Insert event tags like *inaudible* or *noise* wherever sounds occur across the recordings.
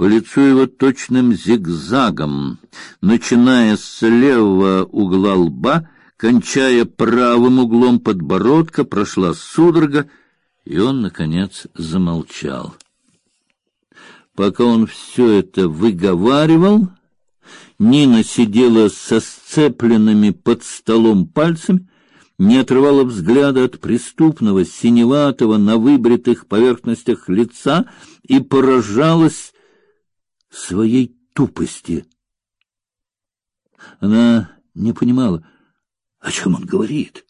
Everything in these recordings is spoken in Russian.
По лицу его точным зигзагом, начиная с левого угла лба, кончая правым углом подбородка, прошла судорога, и он наконец замолчал. Пока он все это выговаривал, Нина сидела со сцепленными под столом пальцами, не отрывала взгляда от преступного синеватого на выбритых поверхностях лица и поражалась своей тупости. Она не понимала, о чем он говорит,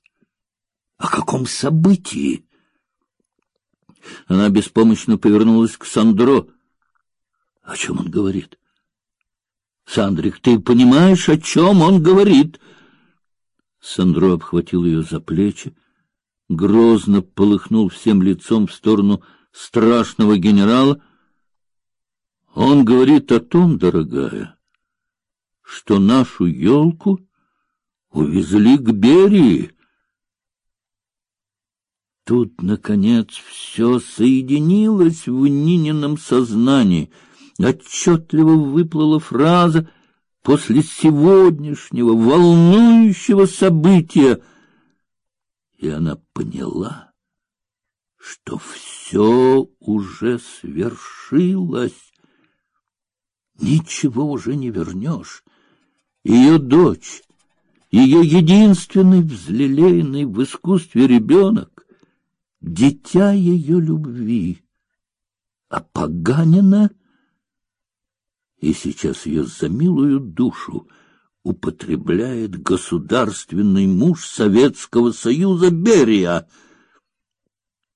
о каком событии. Она беспомощно повернулась к Сандро. О чем он говорит? Сандрик, ты понимаешь, о чем он говорит? Сандро обхватил ее за плечи, грозно полыхнул всем лицом в сторону страшного генерала. Он говорит о том, дорогая, что нашу елку увезли к Берии. Тут, наконец, все соединилось в Нинином сознании. Отчетливо выплыла фраза «после сегодняшнего волнующего события», и она поняла, что все уже свершилось. Ничего уже не вернешь. Ее дочь, ее единственный взлелеянный в искусстве ребенок, дитя ее любви, а поганина, и сейчас ее за милую душу употребляет государственный муж Советского Союза Берия.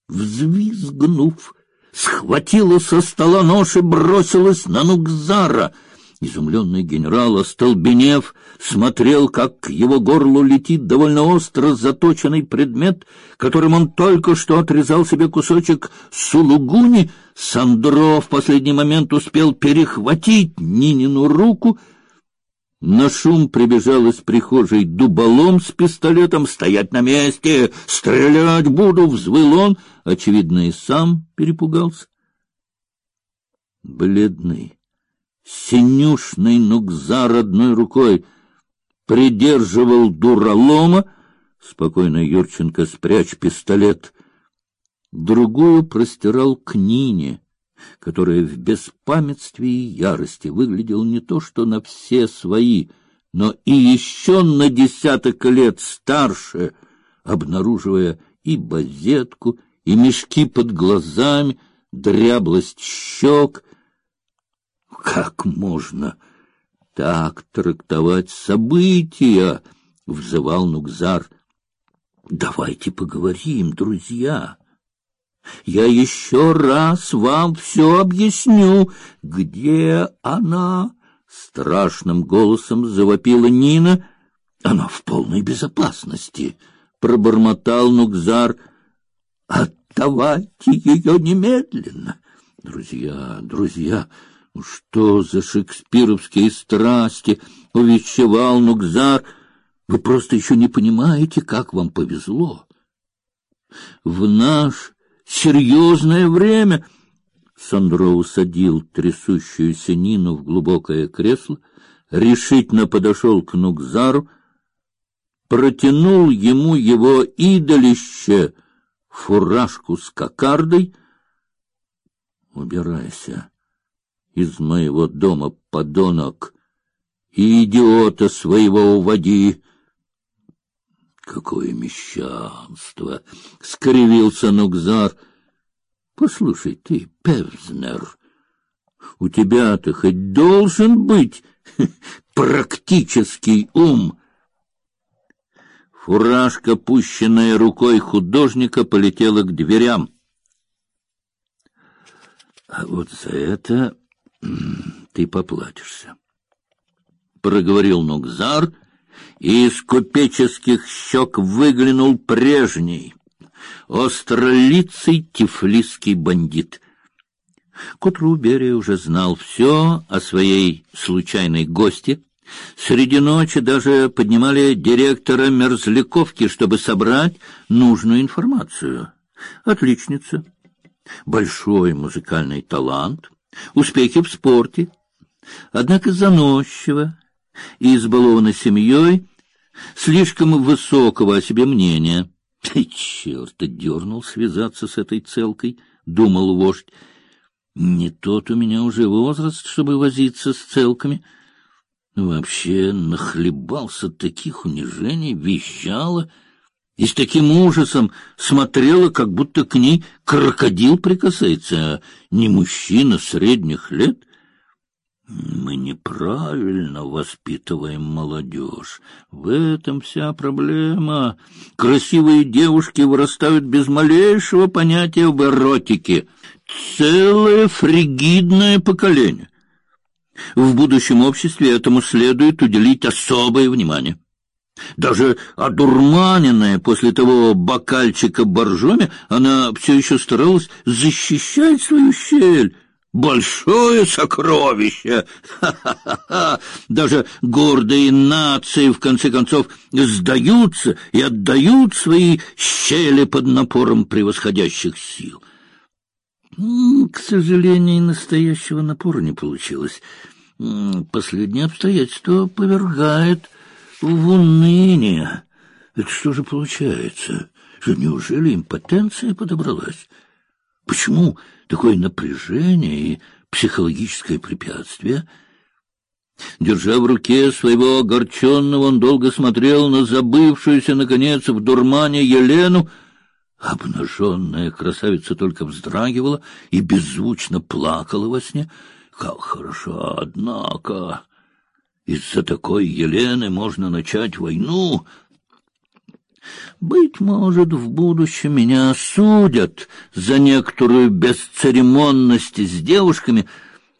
Взвизгнув, схватила со стола нож и бросилась на Нукзара — Изумленный генерал, остолбенев, смотрел, как к его горлу летит довольно остро заточенный предмет, которым он только что отрезал себе кусочек сулугуни. Сандро в последний момент успел перехватить Нинину руку. На шум прибежал из прихожей дуболом с пистолетом. «Стоять на месте! Стрелять буду!» — взвыл он. Очевидно, и сам перепугался. Бледный Синюшный Нукзар одной рукой придерживал дуралома, спокойно Юрченко спрячь пистолет, другую простирал к Нине, которая в беспамятстве и ярости выглядела не то что на все свои, но и еще на десяток лет старше, обнаруживая и базетку, и мешки под глазами, дряблость щек — как можно так трактовать события? взывал Нукзар. Давайте поговорим, друзья. Я еще раз вам все объясню. Где она? Страшным голосом завопила Нина. Она в полной безопасности, пробормотал Нукзар. Отдавайте ее немедленно. Друзья, друзья, что за шекспировские страсти, увещевал Нукзар. Вы просто еще не понимаете, как вам повезло. В наш серьезное время Сандро усадил трясущуюся Нину в глубокое кресло, решительно подошел к Нукзару, протянул ему его идолище, фуражку с кокардой. Убирайся из моего дома, подонок, и идиота своего уводи. Какое мещанство! — скривился Нукзар. — Послушай ты, Певзнер, у тебя-то хоть должен быть *laughs* практический ум. Фуражка, пущенная рукой художника, полетела к дверям. А вот за это ты поплатишься. Проговорил Нукзар, и из купеческих щек выглянул прежний, остролицый тифлисский бандит. К утру Берия уже знал все о своей случайной гости. Среди ночи даже поднимали директора Мерзляковки, чтобы собрать нужную информацию. Отличница, большой музыкальный талант, успехи в спорте, однако заносчива и избалована семьей, слишком высокого о себе мнения. *laughs* Черт, дернул связаться с этой целкой, думал вождь. Не тот у меня уже возраст, чтобы возиться с целками. Вообще нахлебался таких унижений, визжала и с таким ужасом смотрела, как будто к ней крокодил прикасается, а не мужчина средних лет. Мы неправильно воспитываем молодежь. В этом вся проблема. Красивые девушки вырастают без малейшего понятия об эротике. Целое фригидное поколение. В будущем обществе этому следует уделить особое внимание. Даже одурманенная после того бокальчика боржоми, она все еще старалась защищать свою щель. Большое сокровище! Ха-ха-ха! Даже гордые нации, в конце концов, сдаются и отдают свои щели под напором превосходящих сил. К сожалению, настоящего напора не получилось. Последнее обстоятельство повергает в уныние. Это что же получается? Неужели импотенция подобралась? Почему такое напряжение и психологическое препятствие? Держа в руке своего огорченного, он долго смотрел на забывшуюся, наконец, в дурмане Елену, Обнаженная красавица только вздрагивала и беззвучно плакала во сне. Как хорошо, однако! Из-за такой Елены можно начать войну. Быть может, в будущем меня осудят за некоторую бесцеремонность с девушками,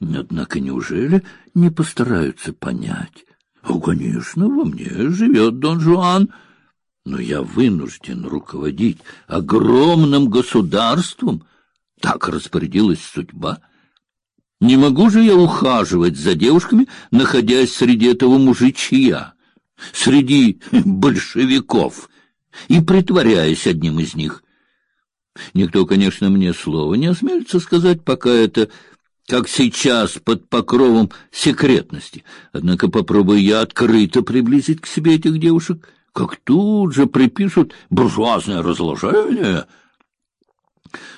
однако неужели не постараются понять? Конечно, во мне живет Дон Жуан — но я вынужден руководить огромным государством. Так распорядилась судьба. Не могу же я ухаживать за девушками, находясь среди этого мужичья, среди большевиков, и притворяясь одним из них. Никто, конечно, мне слова не осмелится сказать, пока это, как сейчас, под покровом секретности. Однако попробую я открыто приблизить к себе этих девушек — как тут же припишут буржуазное разложение.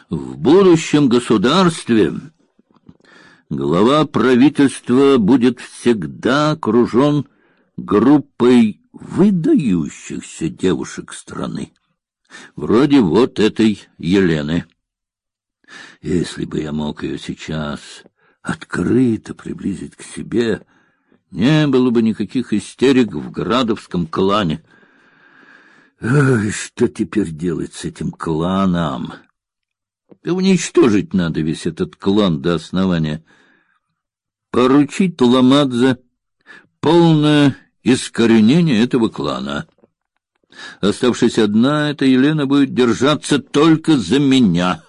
В будущем государстве глава правительства будет всегда окружен группой выдающихся девушек страны, вроде вот этой Елены. Если бы я мог ее сейчас открыто приблизить к себе, не было бы никаких истерик в Градовском клане — Ой, что теперь делать с этим кланом? Да уничтожить надо весь этот клан до основания. Поручить Ламадзе полное искоренение этого клана. Оставшись одна, эта Елена будет держаться только за меня.